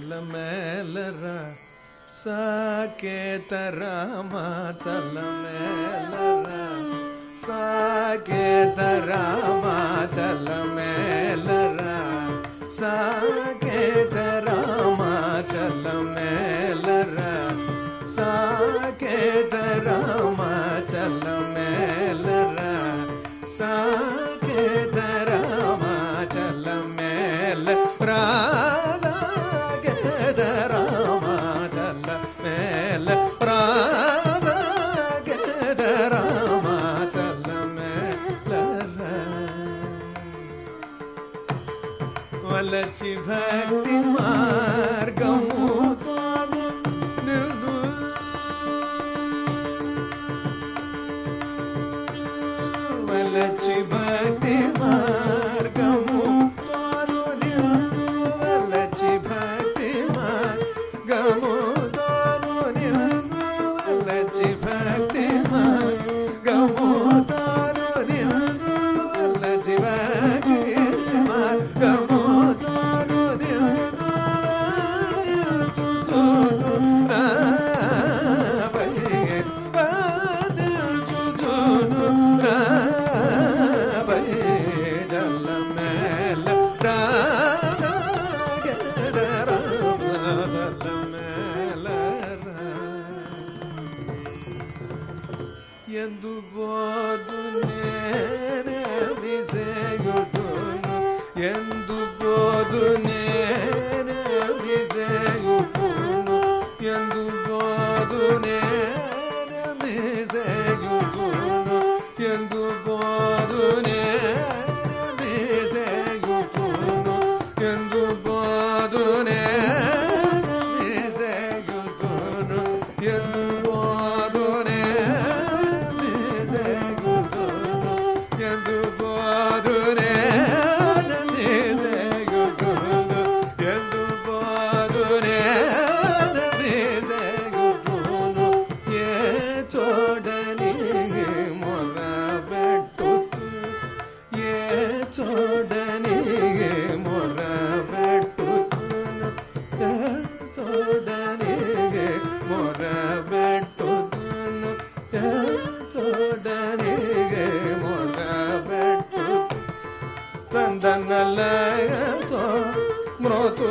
ಮೇಲರ ಸಾಕೇತ ರಾಮ ಚಲ ಮೇಲರ ಸಾಕೇತ ರಾಮ ಚಲ ಮೇಲರ ಸಾಕ bhakti margam Let you back to mine. ಎಂದುಬೋದು ನೇರ ಬಿಸೆಗೊಟ್ಟು ಎಂದುಬೋದು ನೇ ಮೊರಬೆಟ್ಟು ತೋಡರಿಗೆ ಮೊರಬೆಟ್ಟು ತಂದನಲ್ಲ ತೋ ಮೃತು